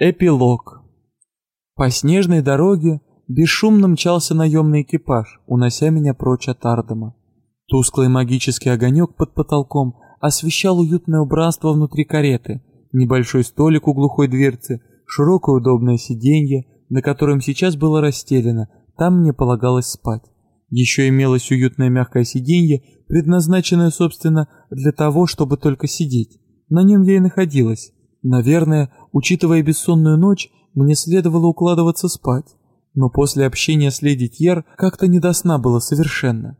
Эпилог. По снежной дороге бесшумно мчался наемный экипаж, унося меня прочь от Ардема. Тусклый магический огонек под потолком освещал уютное убранство внутри кареты, небольшой столик у глухой дверцы, широкое удобное сиденье, на котором сейчас было расстелено, там мне полагалось спать. Еще имелось уютное мягкое сиденье, предназначенное, собственно, для того, чтобы только сидеть. На нем я и находилась. Наверное, учитывая бессонную ночь, мне следовало укладываться спать. Но после общения с леди Тьер как-то не до сна было совершенно.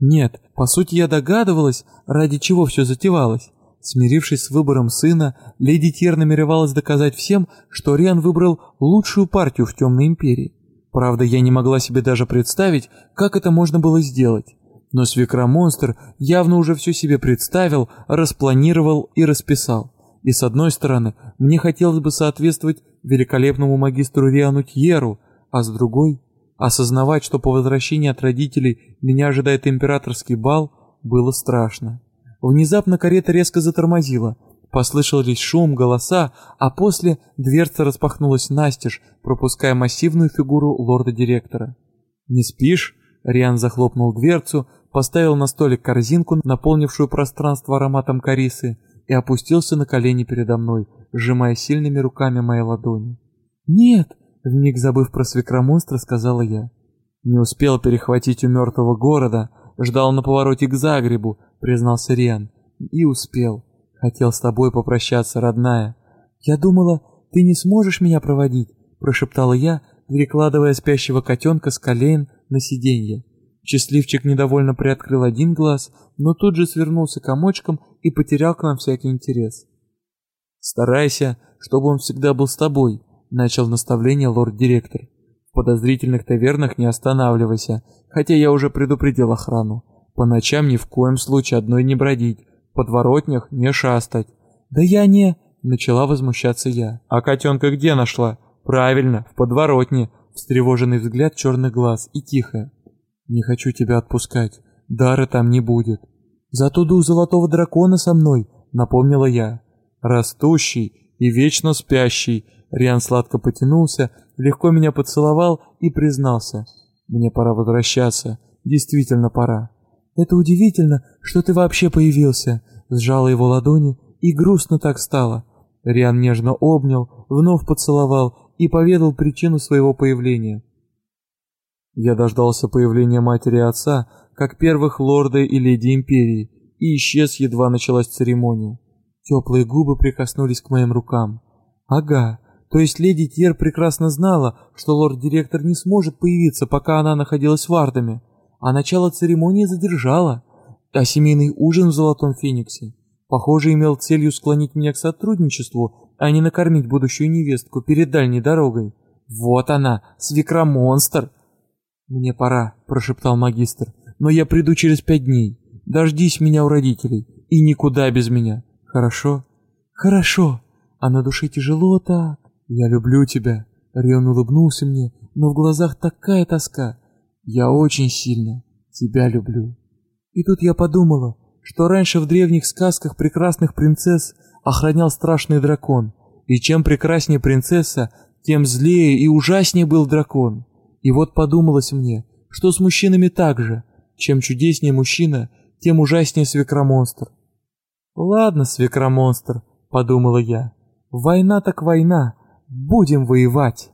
Нет, по сути я догадывалась, ради чего все затевалось. Смирившись с выбором сына, леди Тьер намеревалась доказать всем, что Риан выбрал лучшую партию в Темной Империи. Правда, я не могла себе даже представить, как это можно было сделать. Но Свекромонстр явно уже все себе представил, распланировал и расписал. И с одной стороны, мне хотелось бы соответствовать великолепному магистру Риану Тьеру, а с другой, осознавать, что по возвращении от родителей меня ожидает императорский бал, было страшно. Внезапно карета резко затормозила, послышались шум, голоса, а после дверца распахнулась настежь, пропуская массивную фигуру лорда-директора. «Не спишь?» Риан захлопнул дверцу, поставил на столик корзинку, наполнившую пространство ароматом корисы, и опустился на колени передо мной, сжимая сильными руками мои ладони. «Нет!» — вмиг забыв про свекромонстра, сказала я. «Не успел перехватить у мертвого города, ждал на повороте к Загребу», — признался Риан. «И успел. Хотел с тобой попрощаться, родная». «Я думала, ты не сможешь меня проводить», — прошептала я, перекладывая спящего котенка с колен на сиденье. Счастливчик недовольно приоткрыл один глаз, но тут же свернулся комочком и потерял к нам всякий интерес. «Старайся, чтобы он всегда был с тобой», — начал наставление лорд-директор. «В подозрительных тавернах не останавливайся, хотя я уже предупредил охрану. По ночам ни в коем случае одной не бродить, в подворотнях не шастать». «Да я не...» — начала возмущаться я. «А котенка где нашла?» «Правильно, в подворотне», — встревоженный взгляд черных глаз и тихо. «Не хочу тебя отпускать, дара там не будет». «Зато дух золотого дракона со мной», — напомнила я. «Растущий и вечно спящий», — Риан сладко потянулся, легко меня поцеловал и признался. «Мне пора возвращаться, действительно пора». «Это удивительно, что ты вообще появился», — сжала его ладони, и грустно так стало. Риан нежно обнял, вновь поцеловал и поведал причину своего появления. Я дождался появления матери и отца, как первых лорда и леди империи, и исчез, едва началась церемония. Теплые губы прикоснулись к моим рукам. Ага, то есть леди Тьер прекрасно знала, что лорд-директор не сможет появиться, пока она находилась в Ардаме, а начало церемонии задержала. А семейный ужин в Золотом Фениксе, похоже, имел целью склонить меня к сотрудничеству, а не накормить будущую невестку перед дальней дорогой. Вот она, свекромонстр! «Мне пора», — прошептал магистр, — «но я приду через пять дней. Дождись меня у родителей и никуда без меня. Хорошо?» «Хорошо. А на душе тяжело так. Я люблю тебя». Рион улыбнулся мне, но в глазах такая тоска. «Я очень сильно тебя люблю». И тут я подумала, что раньше в древних сказках прекрасных принцесс охранял страшный дракон, и чем прекраснее принцесса, тем злее и ужаснее был дракон. И вот подумалось мне, что с мужчинами так же. Чем чудеснее мужчина, тем ужаснее свекромонстр. «Ладно, свекромонстр», — подумала я, — «война так война, будем воевать».